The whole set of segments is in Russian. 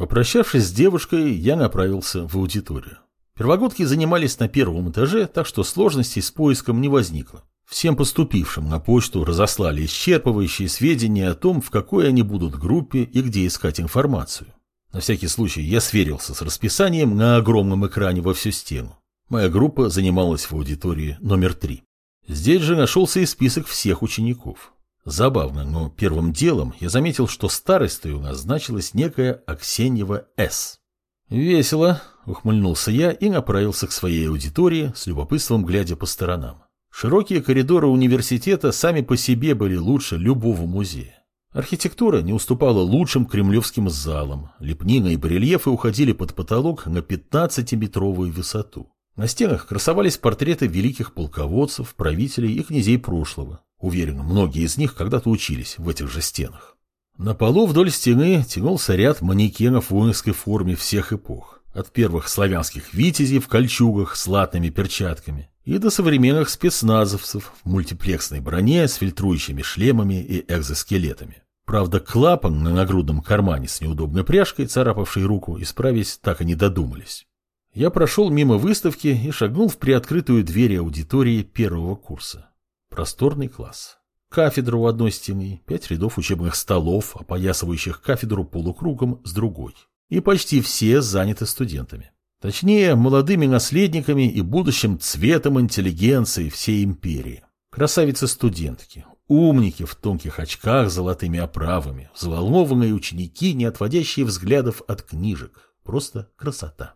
Попрощавшись с девушкой, я направился в аудиторию. Первогодки занимались на первом этаже, так что сложностей с поиском не возникло. Всем поступившим на почту разослали исчерпывающие сведения о том, в какой они будут группе и где искать информацию. На всякий случай я сверился с расписанием на огромном экране во всю стену. Моя группа занималась в аудитории номер три. Здесь же нашелся и список всех учеников. Забавно, но первым делом я заметил, что старостой у нас значилась некая Аксеньева С. «Весело», — ухмыльнулся я и направился к своей аудитории, с любопытством глядя по сторонам. Широкие коридоры университета сами по себе были лучше любого музея. Архитектура не уступала лучшим кремлевским залам, лепнина и барельефы уходили под потолок на 15-метровую высоту. На стенах красовались портреты великих полководцев, правителей и князей прошлого. Уверен, многие из них когда-то учились в этих же стенах. На полу вдоль стены тянулся ряд манекенов в воинской форме всех эпох. От первых славянских витязей в кольчугах с латными перчатками и до современных спецназовцев в мультиплексной броне с фильтрующими шлемами и экзоскелетами. Правда, клапан на нагрудном кармане с неудобной пряжкой, царапавшей руку, исправить так и не додумались. Я прошел мимо выставки и шагнул в приоткрытую дверь аудитории первого курса. Просторный класс. Кафедра у одной стены, пять рядов учебных столов, опоясывающих кафедру полукругом с другой и почти все заняты студентами. Точнее, молодыми наследниками и будущим цветом интеллигенции всей империи. Красавицы-студентки, умники в тонких очках с золотыми оправами, взволнованные ученики, не отводящие взглядов от книжек. Просто красота.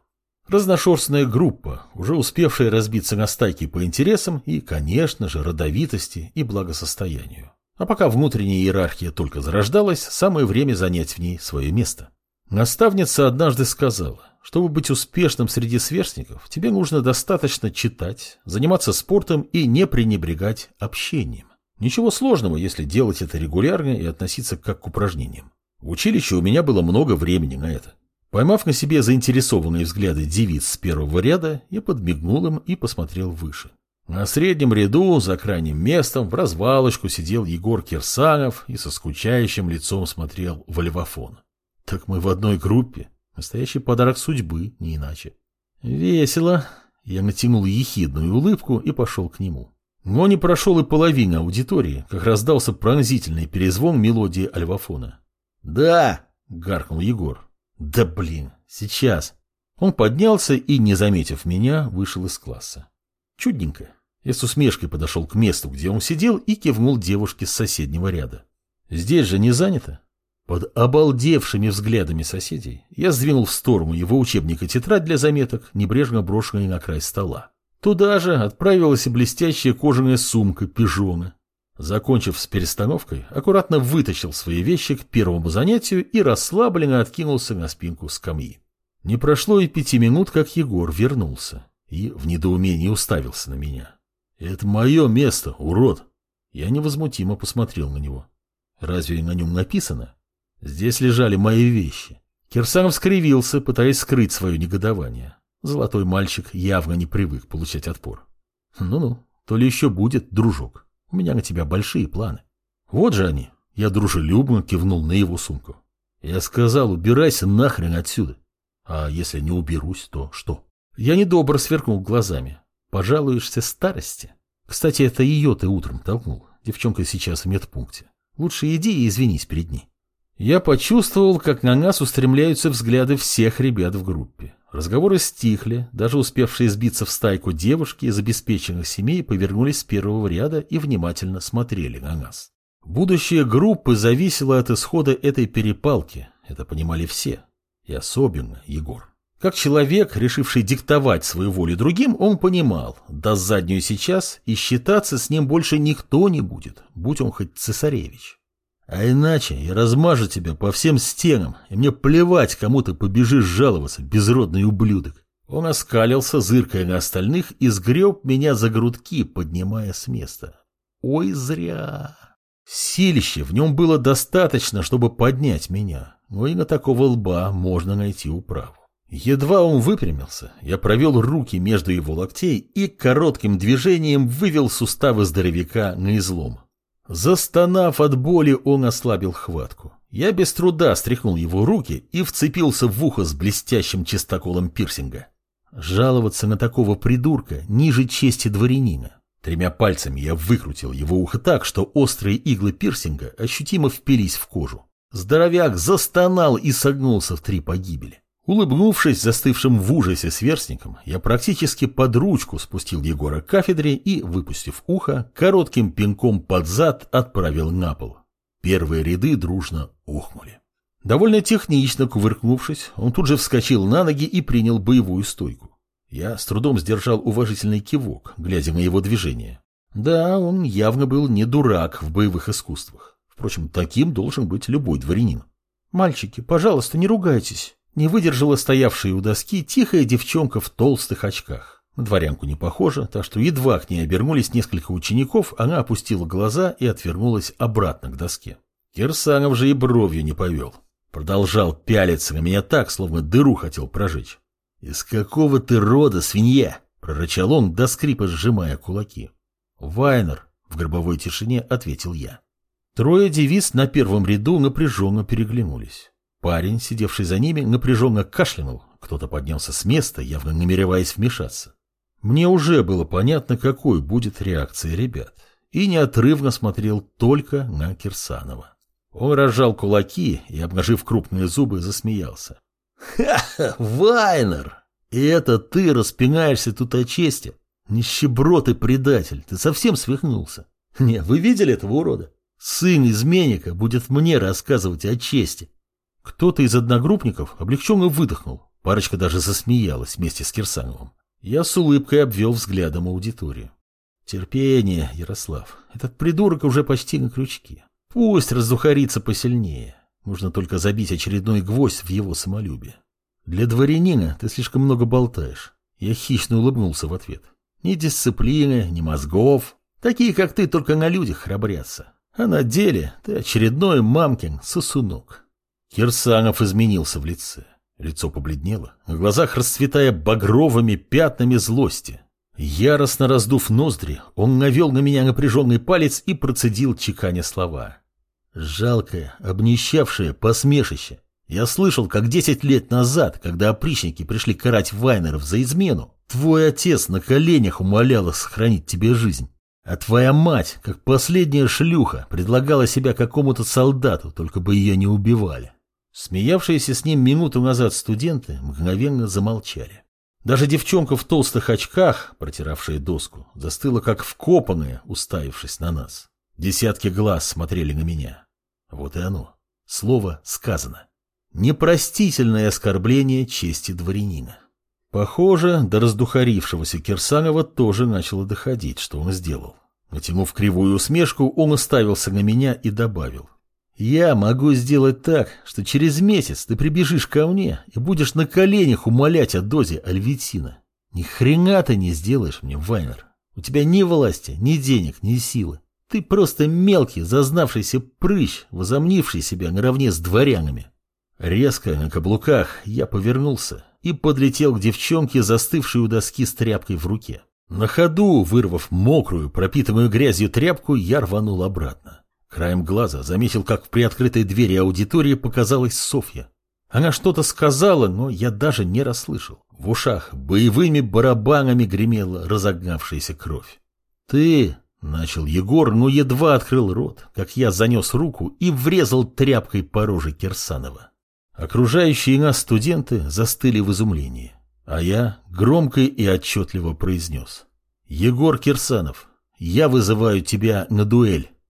Разношерстная группа, уже успевшая разбиться на стайки по интересам и, конечно же, родовитости и благосостоянию. А пока внутренняя иерархия только зарождалась, самое время занять в ней свое место. Наставница однажды сказала, чтобы быть успешным среди сверстников, тебе нужно достаточно читать, заниматься спортом и не пренебрегать общением. Ничего сложного, если делать это регулярно и относиться как к упражнениям. В училище у меня было много времени на это. Поймав на себе заинтересованные взгляды девиц с первого ряда, я подмигнул им и посмотрел выше. На среднем ряду, за крайним местом, в развалочку сидел Егор Кирсанов и со скучающим лицом смотрел в альвафон. Так мы в одной группе. Настоящий подарок судьбы, не иначе. Весело. Я натянул ехидную улыбку и пошел к нему. Но не прошел и половина аудитории, как раздался пронзительный перезвон мелодии альвафона. «Да!» — гаркнул Егор. «Да блин, сейчас!» Он поднялся и, не заметив меня, вышел из класса. Чудненько. Я с усмешкой подошел к месту, где он сидел, и кивнул девушке с соседнего ряда. «Здесь же не занято?» Под обалдевшими взглядами соседей я сдвинул в сторону его учебника тетрадь для заметок, небрежно брошенной на край стола. Туда же отправилась и блестящая кожаная сумка пижона. Закончив с перестановкой, аккуратно вытащил свои вещи к первому занятию и расслабленно откинулся на спинку скамьи. Не прошло и пяти минут, как Егор вернулся и в недоумении уставился на меня. «Это мое место, урод!» Я невозмутимо посмотрел на него. «Разве на нем написано?» Здесь лежали мои вещи. Кирсанов скривился, пытаясь скрыть свое негодование. Золотой мальчик явно не привык получать отпор. Ну-ну, то ли еще будет, дружок. У меня на тебя большие планы. Вот же они. Я дружелюбно кивнул на его сумку. Я сказал, убирайся нахрен отсюда. А если не уберусь, то что? Я недобро сверкнул глазами. Пожалуешься старости? Кстати, это ее ты утром толкнул. Девчонка сейчас в медпункте. Лучше иди и извинись перед ней. Я почувствовал, как на нас устремляются взгляды всех ребят в группе. Разговоры стихли, даже успевшие сбиться в стайку девушки из обеспеченных семей повернулись с первого ряда и внимательно смотрели на нас. Будущее группы зависело от исхода этой перепалки, это понимали все, и особенно Егор. Как человек, решивший диктовать свою волю другим, он понимал, даст заднюю сейчас, и считаться с ним больше никто не будет, будь он хоть цесаревич. А иначе я размажу тебя по всем стенам, и мне плевать, кому ты побежишь жаловаться, безродный ублюдок. Он оскалился, зыркая на остальных, и сгреб меня за грудки, поднимая с места. Ой, зря. Силище в нем было достаточно, чтобы поднять меня, но и на такого лба можно найти управу. Едва он выпрямился, я провел руки между его локтей и коротким движением вывел суставы здоровяка на излом. Застонав от боли, он ослабил хватку. Я без труда стряхнул его руки и вцепился в ухо с блестящим чистоколом пирсинга. Жаловаться на такого придурка ниже чести дворянина. Тремя пальцами я выкрутил его ухо так, что острые иглы пирсинга ощутимо впились в кожу. Здоровяк застонал и согнулся в три погибели. Улыбнувшись застывшим в ужасе сверстником, я практически под ручку спустил Егора к кафедре и, выпустив ухо, коротким пинком под зад отправил на пол. Первые ряды дружно ухнули. Довольно технично кувыркнувшись, он тут же вскочил на ноги и принял боевую стойку. Я с трудом сдержал уважительный кивок, глядя на его движение. Да, он явно был не дурак в боевых искусствах. Впрочем, таким должен быть любой дворянин. «Мальчики, пожалуйста, не ругайтесь», не выдержала стоявшая у доски тихая девчонка в толстых очках. На дворянку не похожа, так что едва к ней обернулись несколько учеников, она опустила глаза и отвернулась обратно к доске. Кирсанов же и бровью не повел. Продолжал пялиться на меня так, словно дыру хотел прожечь. «Из какого ты рода, свинья?» — прорычал он, до скрипа сжимая кулаки. «Вайнер», — в гробовой тишине ответил я. Трое девиц на первом ряду напряженно переглянулись. Парень, сидевший за ними, напряженно кашлянул. Кто-то поднялся с места, явно намереваясь вмешаться. Мне уже было понятно, какой будет реакция ребят, и неотрывно смотрел только на Кирсанова. Он разжал кулаки и, обнажив крупные зубы, засмеялся. «Ха-ха, Вайнер! И это ты распинаешься тут о чести? Нищеброд и предатель, ты совсем свихнулся. Не, вы видели этого урода? Сын изменника будет мне рассказывать о чести. Кто-то из одногруппников облегченно выдохнул. Парочка даже засмеялась вместе с Кирсановым. Я с улыбкой обвел взглядом аудиторию. Терпение, Ярослав. Этот придурок уже почти на крючке. Пусть раздухарится посильнее. Нужно только забить очередной гвоздь в его самолюбие. Для дворянина ты слишком много болтаешь. Я хищно улыбнулся в ответ. Ни дисциплины, ни мозгов. Такие, как ты, только на людях храбрятся. А на деле ты очередной мамкин сосунок. Кирсанов изменился в лице. Лицо побледнело, в глазах расцветая багровыми пятнами злости. Яростно раздув ноздри, он навел на меня напряженный палец и процедил чеканя слова. Жалкое, обнищавшее посмешище. Я слышал, как десять лет назад, когда опричники пришли карать Вайнеров за измену, твой отец на коленях умолял их сохранить тебе жизнь. А твоя мать, как последняя шлюха, предлагала себя какому-то солдату, только бы ее не убивали. Смеявшиеся с ним минуту назад студенты мгновенно замолчали. Даже девчонка в толстых очках, протиравшая доску, застыла как вкопанная, уставившись на нас. Десятки глаз смотрели на меня. Вот и оно. Слово сказано. Непростительное оскорбление чести дворянина. Похоже, до раздухарившегося Кирсанова тоже начало доходить, что он сделал. Натянув кривую усмешку, он уставился на меня и добавил. Я могу сделать так, что через месяц ты прибежишь ко мне и будешь на коленях умолять о дозе альвитина. Ни хрена ты не сделаешь мне, Вайнер. У тебя ни власти, ни денег, ни силы. Ты просто мелкий, зазнавшийся прыщ, возомнивший себя наравне с дворянами. Резко на каблуках я повернулся и подлетел к девчонке, застывшей у доски с тряпкой в руке. На ходу, вырвав мокрую, пропитанную грязью тряпку, я рванул обратно. Краем глаза заметил, как в приоткрытой двери аудитории показалась Софья. Она что-то сказала, но я даже не расслышал. В ушах боевыми барабанами гремела разогнавшаяся кровь. «Ты...» — начал Егор, но едва открыл рот, как я занес руку и врезал тряпкой по роже Кирсанова. Окружающие нас студенты застыли в изумлении, а я громко и отчетливо произнес. «Егор Кирсанов, я вызываю тебя на дуэль».